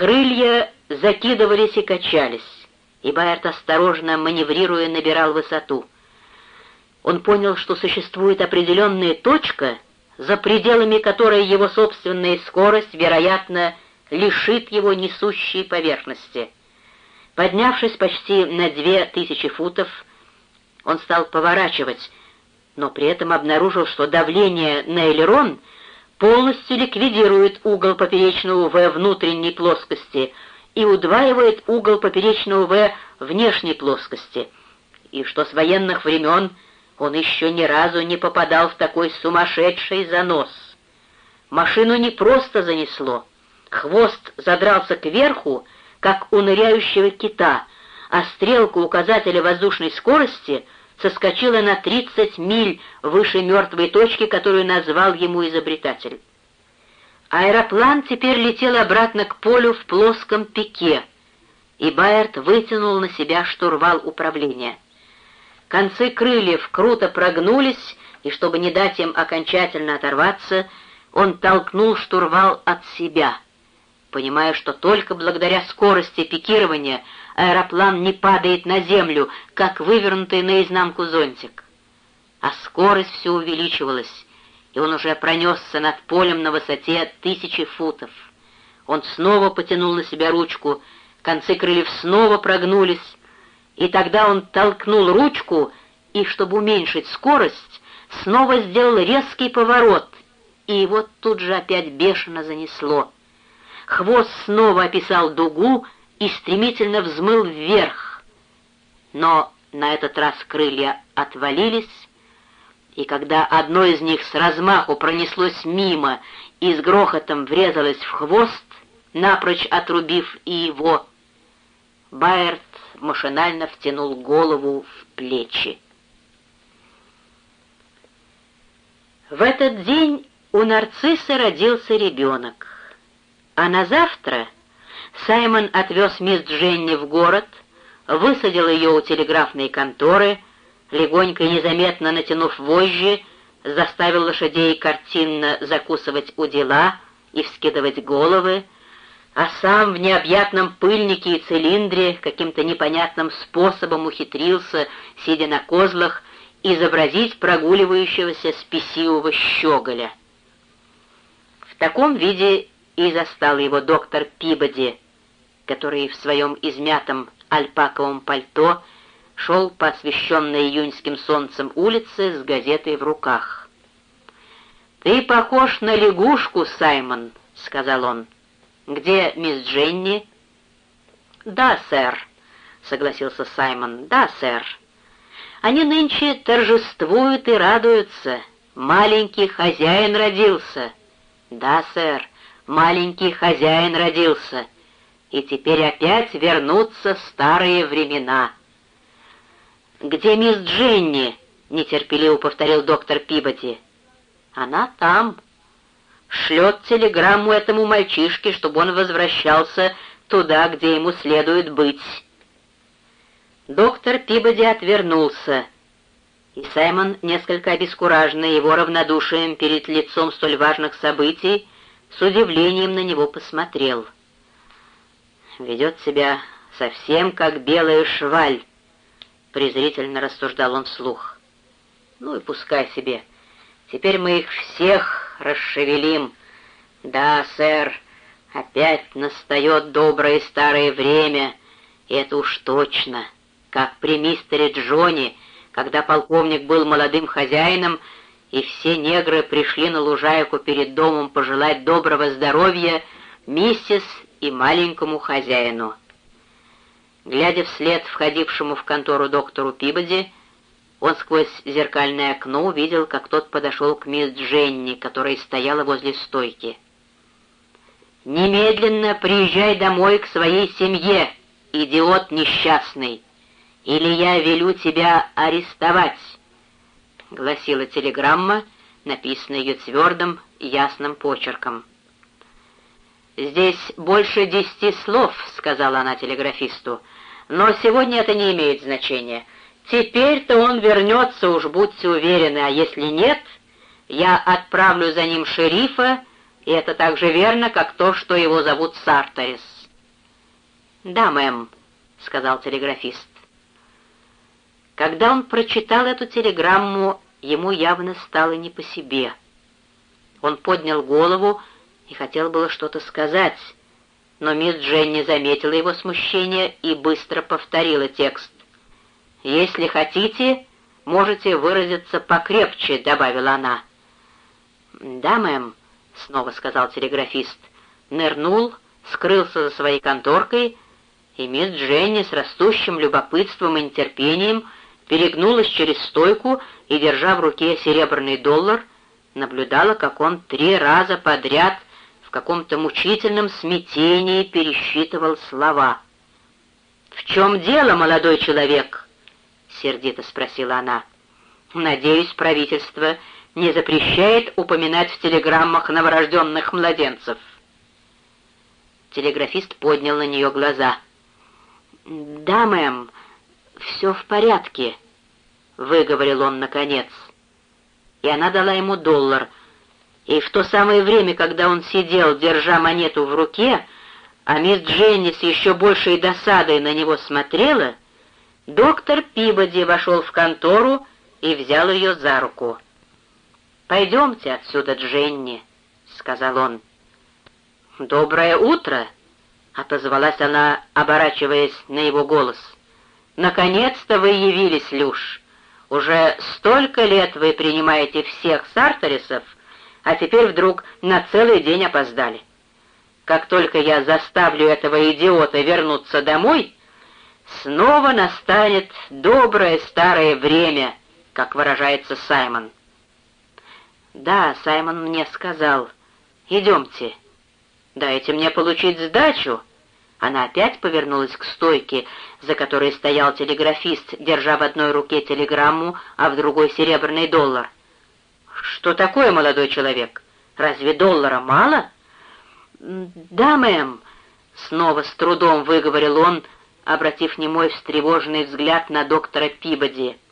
Крылья закидывались и качались, и Байерт, осторожно маневрируя, набирал высоту. Он понял, что существует определенная точка, за пределами которой его собственная скорость, вероятно, лишит его несущей поверхности. Поднявшись почти на две тысячи футов, он стал поворачивать, но при этом обнаружил, что давление на элерон полностью ликвидирует угол поперечного В внутренней плоскости и удваивает угол поперечного В внешней плоскости, и что с военных времен он еще ни разу не попадал в такой сумасшедший занос. Машину не просто занесло, хвост задрался кверху, как у ныряющего кита, а стрелка указателя воздушной скорости — соскочила на 30 миль выше мертвой точки, которую назвал ему изобретатель. Аэроплан теперь летел обратно к полю в плоском пике, и Байерт вытянул на себя штурвал управления. Концы крыльев круто прогнулись, и чтобы не дать им окончательно оторваться, он толкнул штурвал от себя, понимая, что только благодаря скорости пикирования аэроплан не падает на землю, как вывернутый наизнанку зонтик. А скорость все увеличивалась, и он уже пронесся над полем на высоте тысячи футов. Он снова потянул на себя ручку, концы крыльев снова прогнулись, и тогда он толкнул ручку и, чтобы уменьшить скорость, снова сделал резкий поворот, и его тут же опять бешено занесло. Хвост снова описал дугу, и стремительно взмыл вверх. Но на этот раз крылья отвалились, и когда одно из них с размаху пронеслось мимо и с грохотом врезалось в хвост, напрочь отрубив и его, Байерт машинально втянул голову в плечи. В этот день у нарцисса родился ребенок, а на завтра — Саймон отвез мисс Дженни в город, высадил ее у телеграфной конторы, легонько и незаметно натянув вожжи, заставил лошадей картинно закусывать у дела и вскидывать головы, а сам в необъятном пыльнике и цилиндре каким-то непонятным способом ухитрился, сидя на козлах, изобразить прогуливающегося спесивого щеголя. В таком виде и застал его доктор Пибоди, который в своем измятом альпаковом пальто шел по освещенной июньским солнцем улице с газетой в руках. «Ты похож на лягушку, Саймон», — сказал он. «Где мисс Дженни?» «Да, сэр», — согласился Саймон. «Да, сэр. Они нынче торжествуют и радуются. Маленький хозяин родился». «Да, сэр, маленький хозяин родился» и теперь опять вернутся старые времена. «Где мисс Дженни?» — нетерпеливо повторил доктор Пибоди. «Она там. Шлет телеграмму этому мальчишке, чтобы он возвращался туда, где ему следует быть». Доктор Пибоди отвернулся, и Саймон, несколько обескураженный его равнодушием перед лицом столь важных событий, с удивлением на него посмотрел — ведет себя совсем как белая шваль», — презрительно рассуждал он вслух. «Ну и пускай себе. Теперь мы их всех расшевелим. Да, сэр, опять настает доброе старое время, и это уж точно, как при мистере Джонни, когда полковник был молодым хозяином, и все негры пришли на лужайку перед домом пожелать доброго здоровья, миссис и маленькому хозяину. Глядя вслед входившему в контору доктору Пибоди, он сквозь зеркальное окно увидел, как тот подошел к мисс Дженни, которая стояла возле стойки. «Немедленно приезжай домой к своей семье, идиот несчастный, или я велю тебя арестовать», — гласила телеграмма, написанная ее твердым, ясным почерком. «Здесь больше десяти слов», — сказала она телеграфисту, «но сегодня это не имеет значения. Теперь-то он вернется, уж будьте уверены, а если нет, я отправлю за ним шерифа, и это так же верно, как то, что его зовут Сарторис». «Да, мэм», — сказал телеграфист. Когда он прочитал эту телеграмму, ему явно стало не по себе. Он поднял голову и хотел было что-то сказать, но мисс Дженни заметила его смущение и быстро повторила текст. «Если хотите, можете выразиться покрепче», — добавила она. «Да, мэм», — снова сказал телеграфист, нырнул, скрылся за своей конторкой, и мисс Дженни с растущим любопытством и нетерпением перегнулась через стойку и, держа в руке серебряный доллар, наблюдала, как он три раза подряд в каком-то мучительном смятении пересчитывал слова. «В чем дело, молодой человек?» — сердито спросила она. «Надеюсь, правительство не запрещает упоминать в телеграммах новорожденных младенцев». Телеграфист поднял на нее глаза. «Да, мэм, все в порядке», — выговорил он наконец. И она дала ему доллар. И в то самое время, когда он сидел, держа монету в руке, а мисс Дженни с еще большей досадой на него смотрела, доктор Пибоди вошел в контору и взял ее за руку. «Пойдемте отсюда, Дженни», — сказал он. «Доброе утро!» — отозвалась она, оборачиваясь на его голос. «Наконец-то вы явились, Люш. Уже столько лет вы принимаете всех сарторисов, а теперь вдруг на целый день опоздали. Как только я заставлю этого идиота вернуться домой, снова настанет доброе старое время, как выражается Саймон». «Да, Саймон мне сказал. Идемте». «Дайте мне получить сдачу!» Она опять повернулась к стойке, за которой стоял телеграфист, держа в одной руке телеграмму, а в другой серебряный доллар. «Что такое, молодой человек? Разве доллара мало?» «Да, мэм», — снова с трудом выговорил он, обратив немой встревоженный взгляд на доктора Пибоди —